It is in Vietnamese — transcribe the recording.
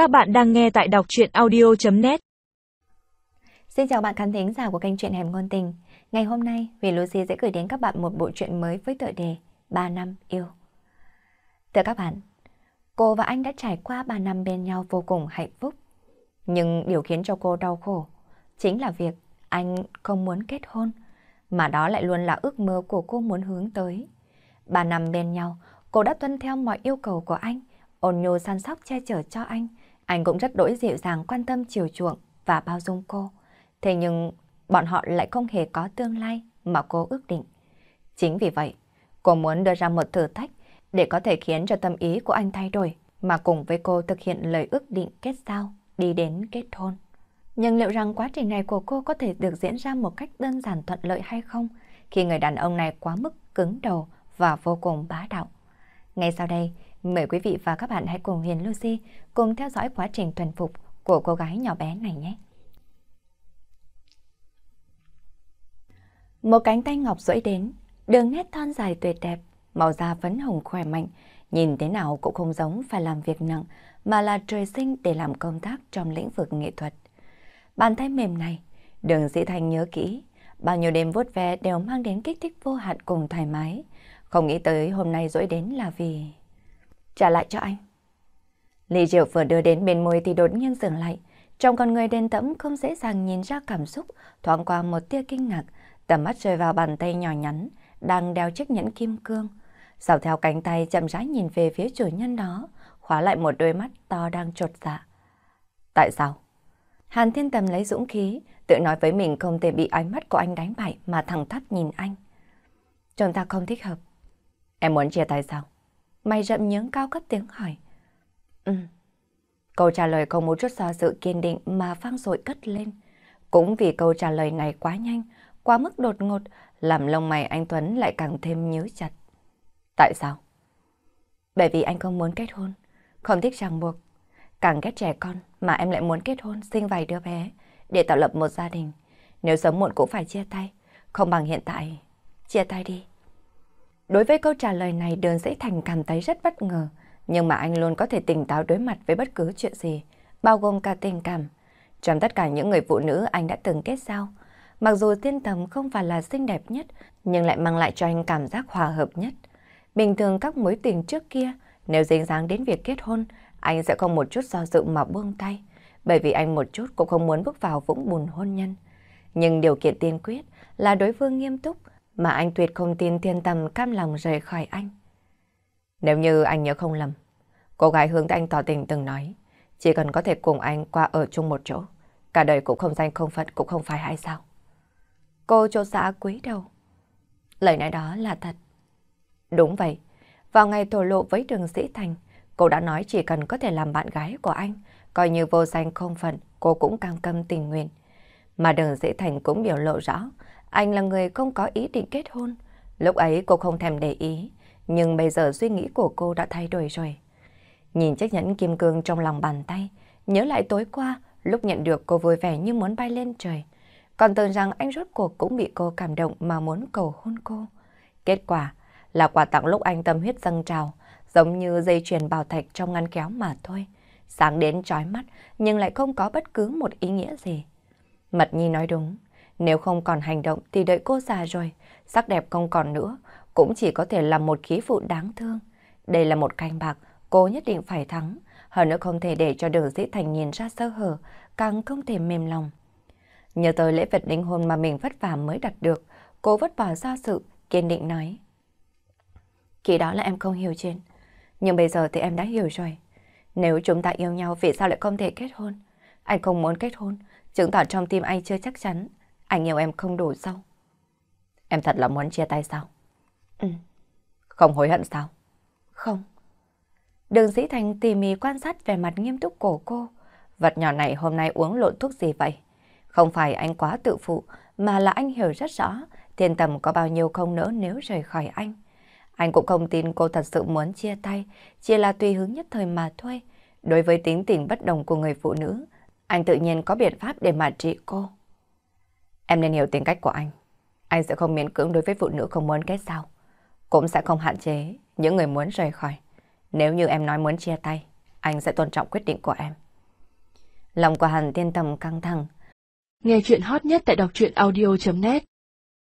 Các bạn đang nghe tại đọc truyện audio.net Xin chào bạn khán thính giả của kênh truyện Hẻm Ngôn Tình. Ngày hôm nay, vì Lucy sẽ gửi đến các bạn một bộ truyện mới với tựa đề 3 năm yêu. Thưa các bạn, cô và anh đã trải qua 3 năm bên nhau vô cùng hạnh phúc. Nhưng điều khiến cho cô đau khổ chính là việc anh không muốn kết hôn, mà đó lại luôn là ước mơ của cô muốn hướng tới. 3 năm bên nhau, cô đã tuân theo mọi yêu cầu của anh, ôn nhô săn sóc che chở cho anh. Anh cũng rất đổi dịu dàng quan tâm chiều chuộng và bao dung cô. Thế nhưng bọn họ lại không hề có tương lai mà cô ước định. Chính vì vậy, cô muốn đưa ra một thử thách để có thể khiến cho tâm ý của anh thay đổi mà cùng với cô thực hiện lời ước định kết giao, đi đến kết hôn. Nhưng liệu rằng quá trình này của cô có thể được diễn ra một cách đơn giản thuận lợi hay không khi người đàn ông này quá mức cứng đầu và vô cùng bá đạo? Ngay sau đây, mời quý vị và các bạn hãy cùng Hiền Lucy cùng theo dõi quá trình thuần phục của cô gái nhỏ bé này nhé. Một cánh tay ngọc duỗi đến, đường nét thon dài tuyệt đẹp, màu da phấn hồng khỏe mạnh, nhìn thế nào cũng không giống phải làm việc nặng, mà là trời sinh để làm công tác trong lĩnh vực nghệ thuật. Bàn tay mềm này, đường dĩ thành nhớ kỹ, bao nhiêu đêm vuốt ve đều mang đến kích thích vô hạn cùng thoải mái. Không nghĩ tới hôm nay dỗi đến là vì... Trả lại cho anh. Ly rượu vừa đưa đến bên môi thì đột nhiên dừng lại. Trong con người đen tẫm không dễ dàng nhìn ra cảm xúc, thoáng qua một tia kinh ngạc, tầm mắt rơi vào bàn tay nhỏ nhắn, đang đeo chiếc nhẫn kim cương. Dạo theo cánh tay chậm rãi nhìn về phía chủ nhân đó, khóa lại một đôi mắt to đang trột dạ. Tại sao? Hàn Thiên Tầm lấy dũng khí, tự nói với mình không thể bị ánh mắt của anh đánh bại mà thẳng thắp nhìn anh. Chúng ta không thích hợp. Em muốn chia tay sao? Mày rậm nhướng cao cấp tiếng hỏi. Ừ. Câu trả lời không một chút do dự kiên định mà vang dội cất lên. Cũng vì câu trả lời này quá nhanh, quá mức đột ngột, làm lông mày anh Tuấn lại càng thêm nhớ chặt. Tại sao? Bởi vì anh không muốn kết hôn, không thích ràng buộc. Càng ghét trẻ con mà em lại muốn kết hôn, sinh vài đứa bé, để tạo lập một gia đình. Nếu sớm muộn cũng phải chia tay, không bằng hiện tại. Chia tay đi. Đối với câu trả lời này Đường Dĩ Thành cảm thấy rất bất ngờ, nhưng mà anh luôn có thể tỉnh táo đối mặt với bất cứ chuyện gì, bao gồm cả tình cảm. Trong tất cả những người phụ nữ anh đã từng kết giao, mặc dù thiên tầm không phải là xinh đẹp nhất, nhưng lại mang lại cho anh cảm giác hòa hợp nhất. Bình thường các mối tình trước kia, nếu dính dáng đến việc kết hôn, anh sẽ không một chút do dự mà buông tay, bởi vì anh một chút cũng không muốn bước vào vũng bùn hôn nhân. Nhưng điều kiện tiên quyết là đối phương nghiêm túc, mà anh tuyệt không tin thiên tầm cam lòng rời khỏi anh. Nếu như anh nhớ không lầm, cô gái hướng anh tỏ tình từng nói, chỉ cần có thể cùng anh qua ở chung một chỗ, cả đời cũng không danh không phận cũng không phải hay sao. Cô chỗ xã quý đầu. Lời nói đó là thật. Đúng vậy, vào ngày thổ lộ với đường sĩ thành, cô đã nói chỉ cần có thể làm bạn gái của anh, coi như vô danh không phận, cô cũng cam tâm tình nguyện. Mà đường sĩ thành cũng biểu lộ rõ, anh là người không có ý định kết hôn. Lúc ấy cô không thèm để ý, nhưng bây giờ suy nghĩ của cô đã thay đổi rồi. Nhìn chiếc nhẫn kim cương trong lòng bàn tay, nhớ lại tối qua, lúc nhận được cô vui vẻ như muốn bay lên trời. Còn tưởng rằng anh rốt cuộc cũng bị cô cảm động mà muốn cầu hôn cô. Kết quả là quà tặng lúc anh tâm huyết dâng trào, giống như dây chuyền bảo thạch trong ngăn kéo mà thôi. Sáng đến trói mắt nhưng lại không có bất cứ một ý nghĩa gì. Mật Nhi nói đúng, nếu không còn hành động thì đợi cô già rồi, sắc đẹp không còn nữa, cũng chỉ có thể là một khí phụ đáng thương. Đây là một canh bạc, cô nhất định phải thắng, hơn nữa không thể để cho đường dĩ thành nhìn ra sơ hở, càng không thể mềm lòng. Nhớ tới lễ vật đính hôn mà mình vất vả mới đặt được, cô vất vả ra sự, kiên định nói. Khi đó là em không hiểu chuyện, nhưng bây giờ thì em đã hiểu rồi. Nếu chúng ta yêu nhau vì sao lại không thể kết hôn? Anh không muốn kết hôn, chứng tỏ trong tim anh chưa chắc chắn anh yêu em không đủ sâu. Em thật là muốn chia tay sao? Ừ. Không hối hận sao? Không. Đường Dĩ Thành tỉ mỉ quan sát về mặt nghiêm túc của cô. Vật nhỏ này hôm nay uống lộn thuốc gì vậy? Không phải anh quá tự phụ, mà là anh hiểu rất rõ thiên tầm có bao nhiêu không nỡ nếu rời khỏi anh. Anh cũng không tin cô thật sự muốn chia tay, chỉ là tùy hứng nhất thời mà thôi. Đối với tính tình bất đồng của người phụ nữ, anh tự nhiên có biện pháp để mà trị cô. Em nên hiểu tính cách của anh. Anh sẽ không miễn cưỡng đối với phụ nữ không muốn kết giao. Cũng sẽ không hạn chế những người muốn rời khỏi. Nếu như em nói muốn chia tay, anh sẽ tôn trọng quyết định của em. Lòng của Hàn Tiên Tầm căng thẳng. Nghe chuyện hot nhất tại đọc truyện audio.net